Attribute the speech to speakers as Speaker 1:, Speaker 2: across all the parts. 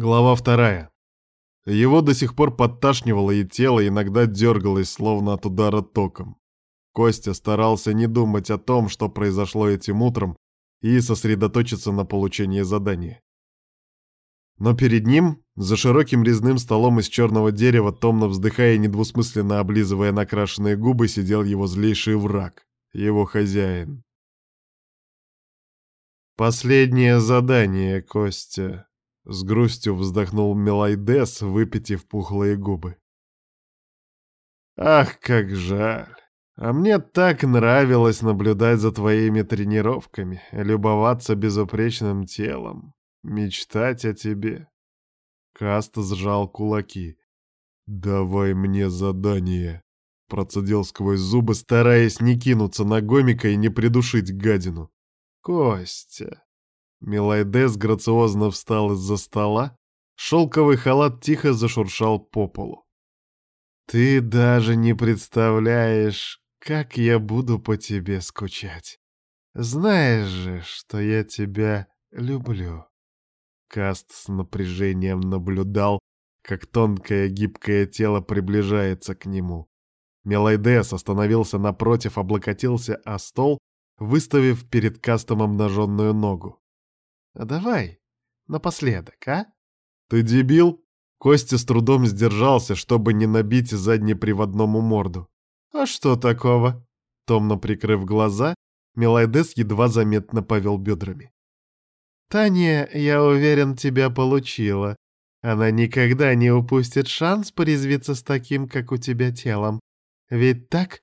Speaker 1: Глава вторая. Его до сих пор подташнивало, и тело иногда дергалось, словно от удара током. Костя старался не думать о том, что произошло этим утром, и сосредоточиться на получении задания. Но перед ним, за широким резным столом из черного дерева, томно вздыхая и недвусмысленно облизывая накрашенные губы, сидел его злейший враг, его хозяин. «Последнее задание, Костя», с грустью вздохнул Мелайдес, выпитив пухлые губы. «Ах, как жаль! А мне так нравилось наблюдать за твоими тренировками, любоваться безупречным телом, мечтать о тебе». Каст сжал кулаки. «Давай мне задание», — процедил сквозь зубы, стараясь не кинуться на гомика и не придушить гадину. «Костя, Милайдес грациозно встал из-за стола, шелковый халат тихо зашуршал по полу. «Ты даже не представляешь, как я буду по тебе скучать. Знаешь же, что я тебя люблю». Каст с напряжением наблюдал, как тонкое гибкое тело приближается к нему. Мелайдес остановился напротив, облокотился о стол, выставив перед Кастом обнаженную ногу. А давай, напоследок, а? Ты дебил? Костя с трудом сдержался, чтобы не набить заднеприводному морду. А что такого? Томно прикрыв глаза, Мелайдес едва заметно повел бедрами. «Таня, я уверен, тебя получила. Она никогда не упустит шанс порезвиться с таким, как у тебя телом. Ведь так?»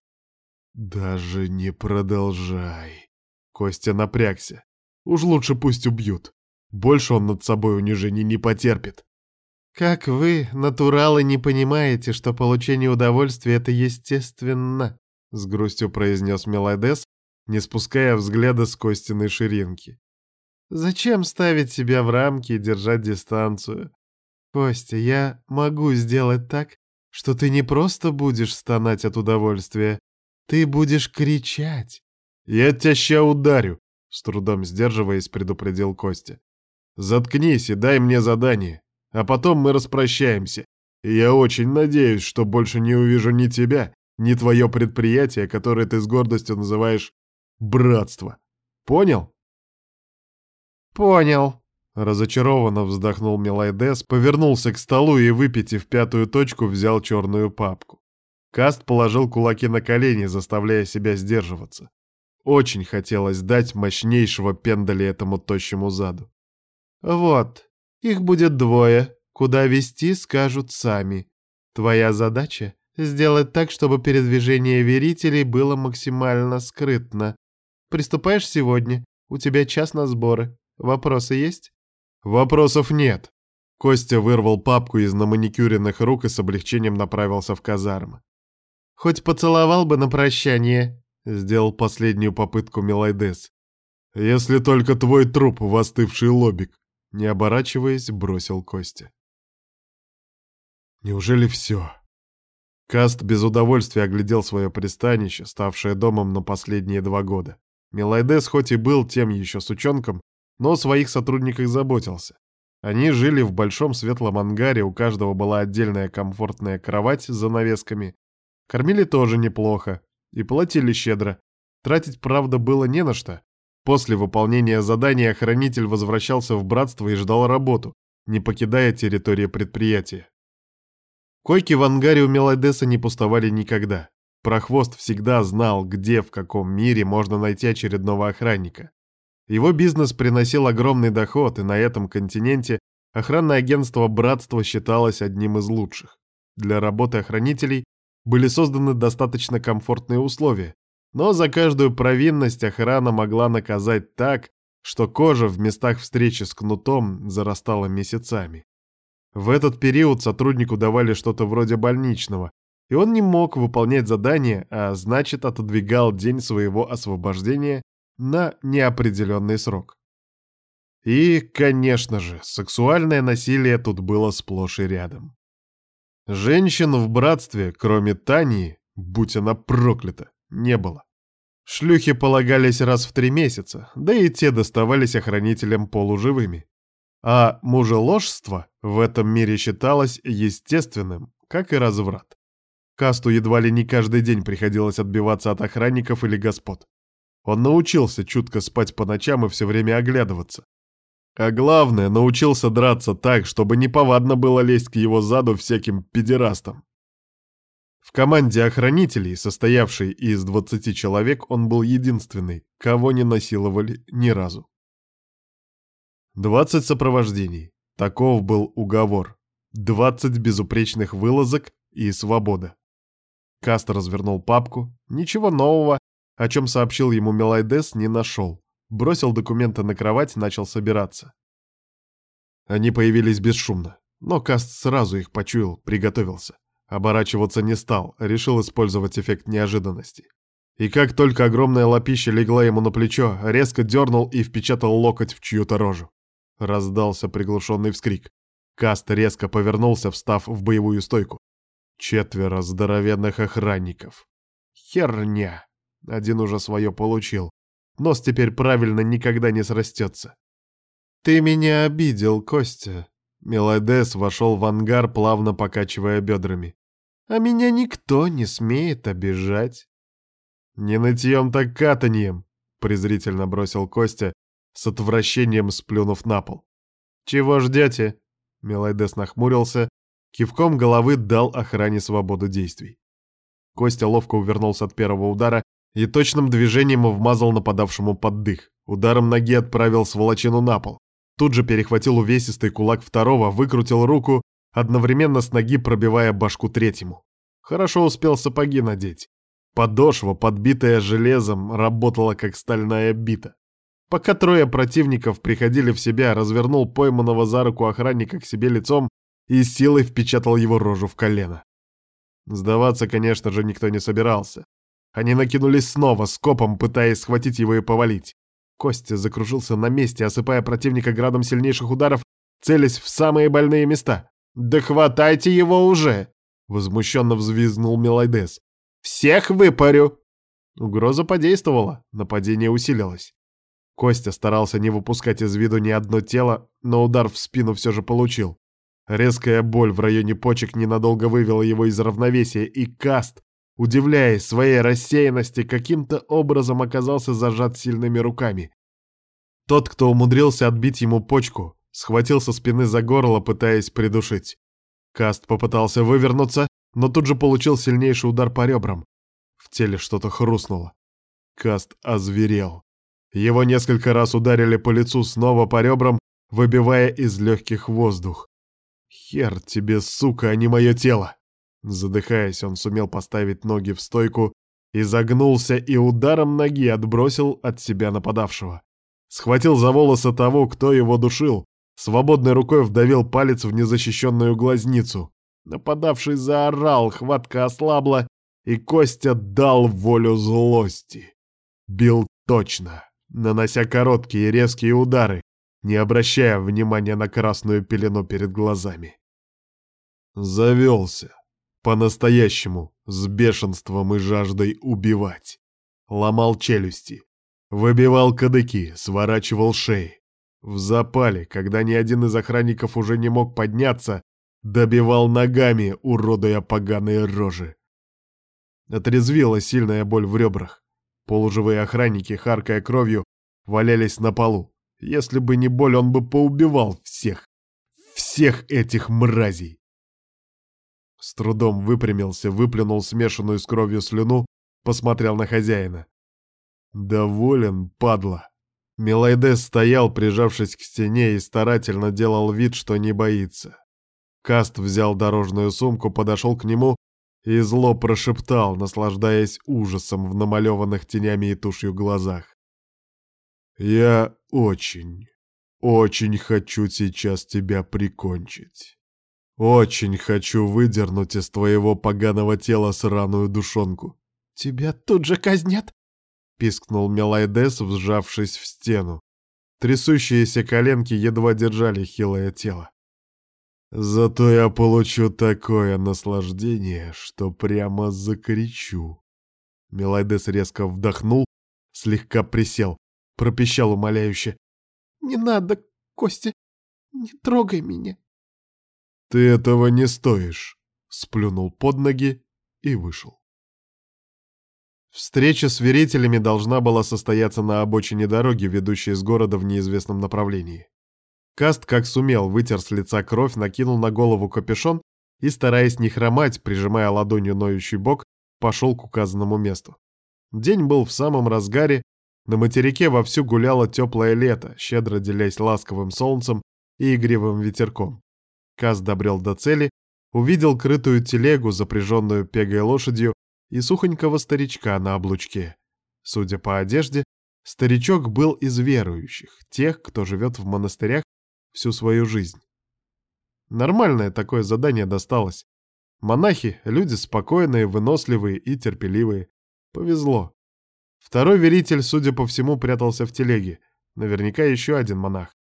Speaker 1: «Даже не продолжай». Костя напрягся. Уж лучше пусть убьют. Больше он над собой унижений не потерпит. Как вы, натуралы, не понимаете, что получение удовольствия — это естественно, — с грустью произнес Мелодес, не спуская взгляда с Костиной ширинки. Зачем ставить себя в рамки и держать дистанцию? Костя, я могу сделать так, что ты не просто будешь стонать от удовольствия, ты будешь кричать. Я тебя ща ударю, с трудом сдерживаясь, предупредил Костя. «Заткнись и дай мне задание, а потом мы распрощаемся. И я очень надеюсь, что больше не увижу ни тебя, ни твое предприятие, которое ты с гордостью называешь братство. Понял?»
Speaker 2: «Понял», —
Speaker 1: разочарованно вздохнул Мелайдес, повернулся к столу и, выпитив пятую точку, взял черную папку. Каст положил кулаки на колени, заставляя себя сдерживаться. Очень хотелось дать мощнейшего пендаля этому тощему заду. «Вот, их будет двое. Куда вести, скажут сами. Твоя задача — сделать так, чтобы передвижение верителей было максимально скрытно. Приступаешь сегодня. У тебя час на сборы. Вопросы есть?» «Вопросов нет». Костя вырвал папку из наманикюренных рук и с облегчением направился в казармы.
Speaker 2: «Хоть поцеловал бы на прощание»,
Speaker 1: Сделал последнюю попытку Мелайдес. «Если только твой труп в остывший лобик», — не оборачиваясь, бросил Костя. Неужели все? Каст без удовольствия оглядел свое пристанище, ставшее домом на последние два года. Мелайдес хоть и был тем еще сучонком, но о своих сотрудниках заботился. Они жили в большом светлом ангаре, у каждого была отдельная комфортная кровать с занавесками. Кормили тоже неплохо, и платили щедро. Тратить, правда, было не на что. После выполнения задания охранитель возвращался в братство и ждал работу, не покидая территории предприятия. Койки в ангаре у Мелодеса не пустовали никогда. Прохвост всегда знал, где, в каком мире можно найти очередного охранника. Его бизнес приносил огромный доход, и на этом континенте охранное агентство «Братство» считалось одним из лучших. Для работы охранителей были созданы достаточно комфортные условия, но за каждую провинность охрана могла наказать так, что кожа в местах встречи с кнутом зарастала месяцами. В этот период сотруднику давали что-то вроде больничного, и он не мог выполнять задание, а значит отодвигал день своего освобождения на неопределенный срок. И, конечно же, сексуальное насилие тут было сплошь и рядом. Женщин в братстве, кроме Тании, будь она проклята, не было. Шлюхи полагались раз в три месяца, да и те доставались охранителям полуживыми. А мужеложство в этом мире считалось естественным, как и разврат. Касту едва ли не каждый день приходилось отбиваться от охранников или господ. Он научился чутко спать по ночам и все время оглядываться. А главное, научился драться так, чтобы неповадно было лезть к его заду всяким педерастам. В команде охранителей, состоявшей из 20 человек, он был единственный, кого не насиловали ни разу. 20 сопровождений. Таков был уговор. 20 безупречных вылазок и свобода. Каст развернул папку. Ничего нового, о чем сообщил ему Мелайдес, не нашел. Бросил документы на кровать, начал собираться. Они появились бесшумно, но Каст сразу их почуял, приготовился. Оборачиваться не стал, решил использовать эффект неожиданности. И как только огромная лапища легла ему на плечо, резко дернул и впечатал локоть в чью-то рожу. Раздался приглушенный вскрик. Каст резко повернулся, встав в боевую стойку. Четверо здоровенных охранников. Херня. Один уже свое получил. Нос теперь правильно никогда не срастется. «Ты меня обидел, Костя». Мелодес вошел в ангар, плавно покачивая бедрами. «А меня никто не смеет обижать». «Не нытьем, так катаньем», — презрительно бросил Костя, с отвращением сплюнув на пол. «Чего ждете?» Мелайдес нахмурился, кивком головы дал охране свободу действий. Костя ловко увернулся от первого удара и точным движением вмазал нападавшему под дых. Ударом ноги отправил сволочину на пол. Тут же перехватил увесистый кулак второго, выкрутил руку, одновременно с ноги пробивая башку третьему. Хорошо успел сапоги надеть. Подошва, подбитая железом, работала как стальная бита. Пока трое противников приходили в себя, развернул пойманного за руку охранника к себе лицом и силой впечатал его рожу в колено. Сдаваться, конечно же, никто не собирался. Они накинулись снова, скопом пытаясь схватить его и повалить. Костя закружился на месте, осыпая противника градом сильнейших ударов, целясь в самые больные места. «Да хватайте его уже!» — возмущенно взвизгнул Мелайдес. «Всех выпарю!» Угроза подействовала, нападение усилилось. Костя старался не выпускать из виду ни одно тело, но удар в спину все же получил. Резкая боль в районе почек ненадолго вывела его из равновесия, и Каст, удивляясь своей рассеянности, каким-то образом оказался зажат сильными руками. Тот, кто умудрился отбить ему почку, схватил со спины за горло, пытаясь придушить. Каст попытался вывернуться, но тут же получил сильнейший удар по ребрам. В теле что-то хрустнуло. Каст озверел. Его несколько раз ударили по лицу, снова по ребрам, выбивая из легких воздух. «Хер тебе, сука, а не мое тело!» Задыхаясь, он сумел поставить ноги в стойку, изогнулся и ударом ноги отбросил от себя нападавшего. Схватил за волосы того, кто его душил, свободной рукой вдавил палец в незащищенную глазницу. Нападавший заорал, хватка ослабла, и Костя дал волю злости. Бил точно, нанося короткие резкие удары, не обращая внимания на красную пелену перед глазами. Завелся. По-настоящему, с бешенством и жаждой убивать. Ломал челюсти, выбивал кадыки, сворачивал шеи. В запале, когда ни один из охранников уже не мог подняться, добивал ногами, уродуя поганые рожи. Отрезвила сильная боль в ребрах. Полуживые охранники, харкая кровью, валялись на полу. Если бы не боль, он бы поубивал всех. Всех этих мразей. С трудом выпрямился, выплюнул смешанную с кровью слюну, посмотрел на хозяина. Доволен, падла. Мелайдес стоял, прижавшись к стене, и старательно делал вид, что не боится. Каст взял дорожную сумку, подошел к нему и зло прошептал, наслаждаясь ужасом в намалеванных тенями и тушью глазах. «Я очень, очень хочу сейчас тебя прикончить». Очень хочу выдернуть из твоего поганого тела сраную душонку. Тебя тут же казнят? Пискнул Мелайдес, вжавшись в стену. Трясущиеся коленки едва держали хилое тело. Зато я получу такое наслаждение, что прямо закричу. Мелайдес резко вдохнул, слегка присел, пропищал умоляюще. «Не надо, Костя,
Speaker 2: Не трогай меня.
Speaker 1: Ты этого не стоишь, сплюнул под ноги и вышел. Встреча с верителями должна была состояться на обочине дороги, ведущей из города в неизвестном направлении. Каст, как сумел, вытер с лица кровь, накинул на голову капюшон и, стараясь не хромать, прижимая ладонью ноющий бок, пошел к указанному месту. День был в самом разгаре, на материке вовсю гуляло теплое лето, щедро делясь ласковым солнцем и игривым ветерком. Каст добрел до цели, увидел крытую телегу, запряженную пегой лошадью, и сухонького старичка на облучке. Судя по одежде, старичок был из верующих, тех, кто живет в монастырях всю свою жизнь. Нормальное такое задание досталось. Монахи — люди спокойные, выносливые и терпеливые. Повезло. Второй веритель, судя по всему, прятался в телеге. Наверняка еще один монах.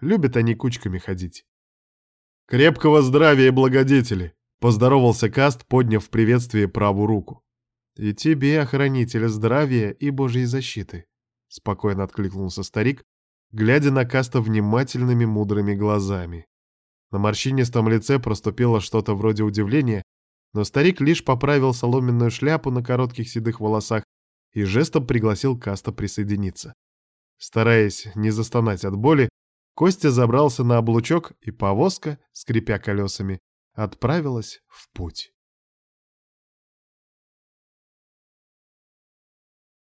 Speaker 1: Любят они кучками ходить. «Крепкого здравия, благодетели!» — поздоровался Каст, подняв в приветствии правую руку. «И тебе, охранитель здравия и Божьей защиты», — спокойно откликнулся старик, глядя на Каста внимательными мудрыми глазами. На морщинистом лице проступило что-то вроде удивления, но старик лишь поправил соломенную шляпу на коротких седых волосах и жестом пригласил Каста присоединиться. Стараясь не застонать от боли, Костя забрался на облучок, и повозка, скрипя колесами, отправилась в путь.